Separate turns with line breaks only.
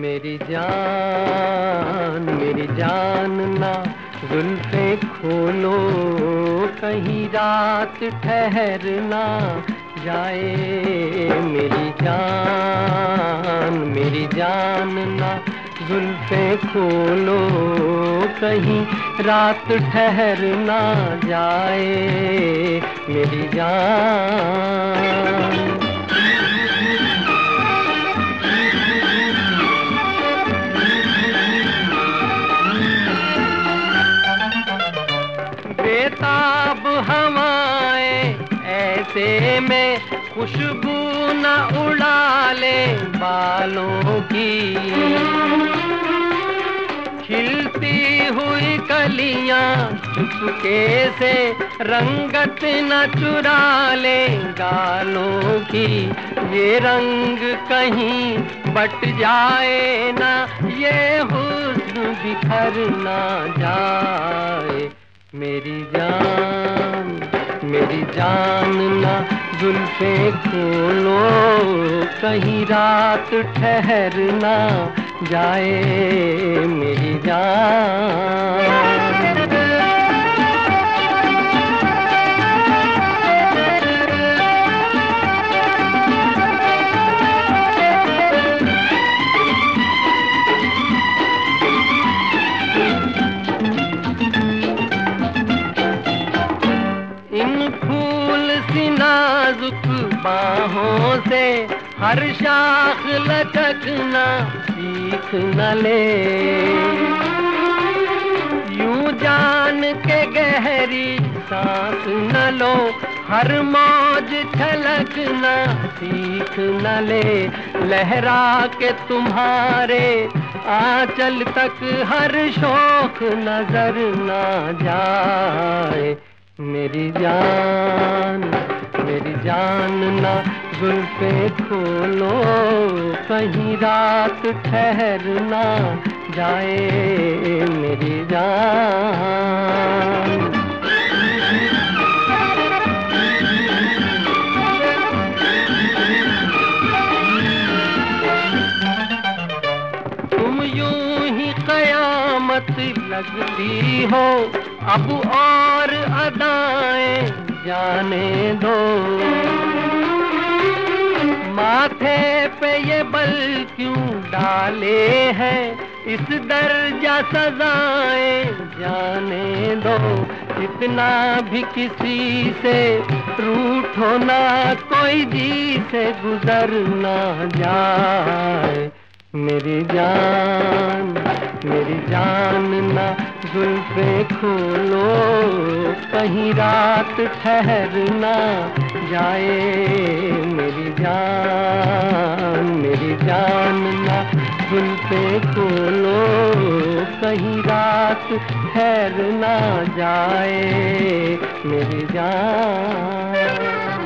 मेरी जान मेरी जान ना जुल्फे खोलो, कहीं रात ठहरना जाए। मेरी जान मेरी जान ना जुल्फे खोलो, कहीं रात ठहरना जाए। मेरी जान बेताब हवाएँ ऐसे में खुशबू न उड़ा ले बालों की। खिलती हुई कलियाँ चुपके से रंगत न चुरा ले गालों की। ये रंग कहीं बट जाए ना, ये हुस्न बिखर ना जाए। मेरी जान मेरी जान ना जुल्फे खोलो कहीं रात ठहरना जाए। सी नाजुक बाहों से हर शाख लचकना सीख न ले। यूँ जान के गहरी सांस न लो, हर मौज छलकना सीख न ले। लहरा के तुम्हारे आंचल तक हर शौक नज़र न जाए। मेरी जान मेरी जान ना जुल्फे खोलो कहीं रात ठहरना जाए। ही कयामत लगती हो, अब और अदाएँ जाने दो। माथे पे ये बल क्यों डाले हैं, इस दर्जा सजाएँ जाने दो। इतना भी किसी से रूठो ना, कोई जी से गुजर ना जाए मेरी जान। मेरी जान ना जुल्फे खोलो, कहीं रात ठहरना जाए। मेरी जान मेरी जान ना जुल्फे खोलो, कहीं रात ठहरना जाए। मेरी जान।